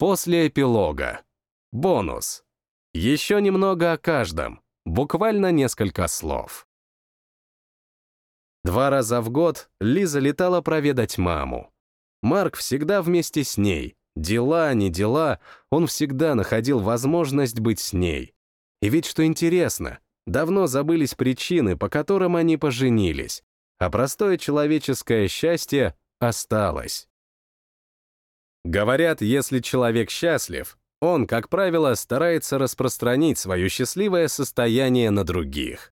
После эпилога. Бонус. Еще немного о каждом. Буквально несколько слов. Два раза в год Лиза летала проведать маму. Марк всегда вместе с ней. Дела, не дела, он всегда находил возможность быть с ней. И ведь что интересно, давно забылись причины, по которым они поженились, а простое человеческое счастье осталось. Говорят, если человек счастлив, он, как правило, старается распространить свое счастливое состояние на других.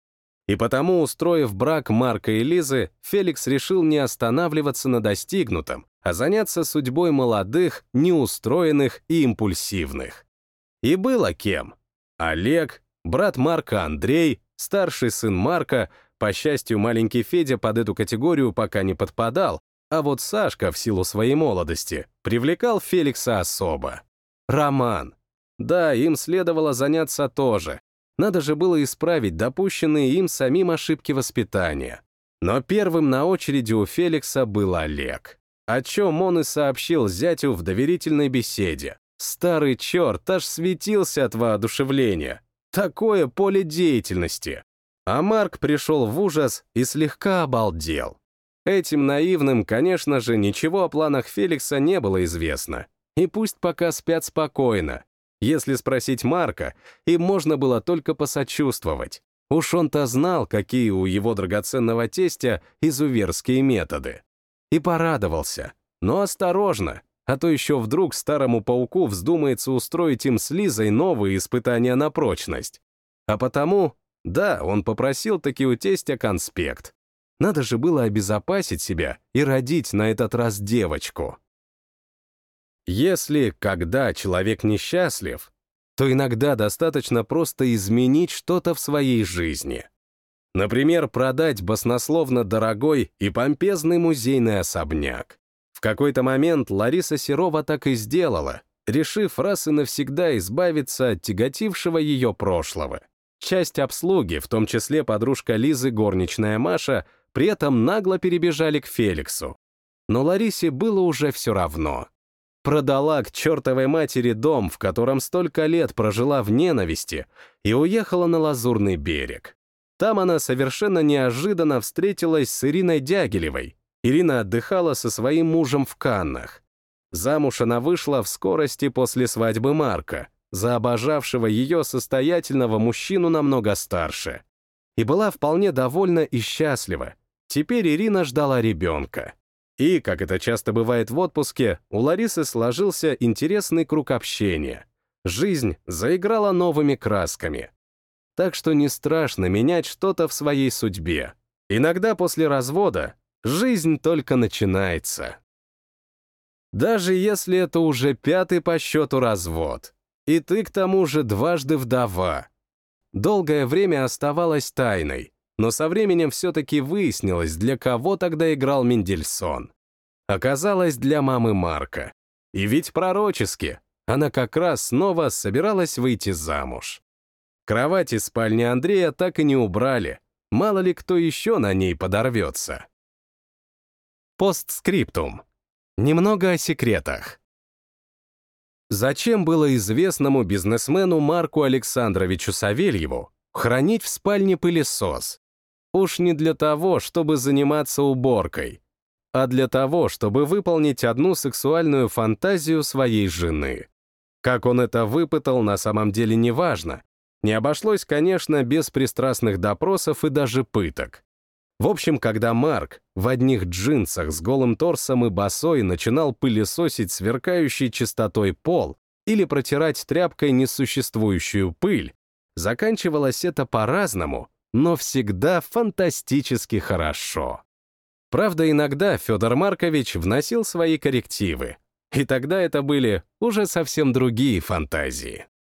И потому, устроив брак Марка и Лизы, Феликс решил не останавливаться на достигнутом, а заняться судьбой молодых, неустроенных и импульсивных. И было кем. Олег, брат Марка Андрей, старший сын Марка, по счастью, маленький Федя под эту категорию пока не подпадал, а вот Сашка, в силу своей молодости, привлекал Феликса особо. Роман. Да, им следовало заняться тоже. Надо же было исправить допущенные им самим ошибки воспитания. Но первым на очереди у Феликса был Олег. О чем он и сообщил зятю в доверительной беседе. Старый черт аж светился от воодушевления. Такое поле деятельности. А Марк пришел в ужас и слегка обалдел. Этим наивным, конечно же, ничего о планах Феликса не было известно. И пусть пока спят спокойно. Если спросить Марка, им можно было только посочувствовать. Уж он-то знал, какие у его драгоценного тестя изуверские методы. И порадовался. Но осторожно, а то еще вдруг старому пауку вздумается устроить им с Лизой новые испытания на прочность. А потому, да, он попросил таки у тестя конспект. Надо же было обезопасить себя и родить на этот раз девочку. Если, когда человек несчастлив, то иногда достаточно просто изменить что-то в своей жизни. Например, продать баснословно дорогой и помпезный музейный особняк. В какой-то момент Лариса Серова так и сделала, решив раз и навсегда избавиться от тяготившего ее прошлого. Часть обслуги, в том числе подружка Лизы, горничная Маша, при этом нагло перебежали к Феликсу. Но Ларисе было уже все равно. Продала к чертовой матери дом, в котором столько лет прожила в ненависти, и уехала на Лазурный берег. Там она совершенно неожиданно встретилась с Ириной Дягилевой. Ирина отдыхала со своим мужем в Каннах. Замуж она вышла в скорости после свадьбы Марка, за обожавшего ее состоятельного мужчину намного старше. И была вполне довольна и счастлива. Теперь Ирина ждала ребенка. И, как это часто бывает в отпуске, у Ларисы сложился интересный круг общения. Жизнь заиграла новыми красками. Так что не страшно менять что-то в своей судьбе. Иногда после развода жизнь только начинается. Даже если это уже пятый по счету развод. И ты, к тому же, дважды вдова. Долгое время оставалась тайной, но со временем все-таки выяснилось, для кого тогда играл Мендельсон. Оказалось, для мамы Марка. И ведь пророчески, она как раз снова собиралась выйти замуж. Кровать из спальни Андрея так и не убрали, мало ли кто еще на ней подорвется. Постскриптум. Немного о секретах. Зачем было известному бизнесмену Марку Александровичу Савельеву хранить в спальне пылесос? Уж не для того, чтобы заниматься уборкой, а для того, чтобы выполнить одну сексуальную фантазию своей жены. Как он это выпытал, на самом деле не важно. Не обошлось, конечно, без пристрастных допросов и даже пыток. В общем, когда Марк в одних джинсах с голым торсом и босой начинал пылесосить сверкающий чистотой пол или протирать тряпкой несуществующую пыль, заканчивалось это по-разному, но всегда фантастически хорошо. Правда, иногда Федор Маркович вносил свои коррективы, и тогда это были уже совсем другие фантазии.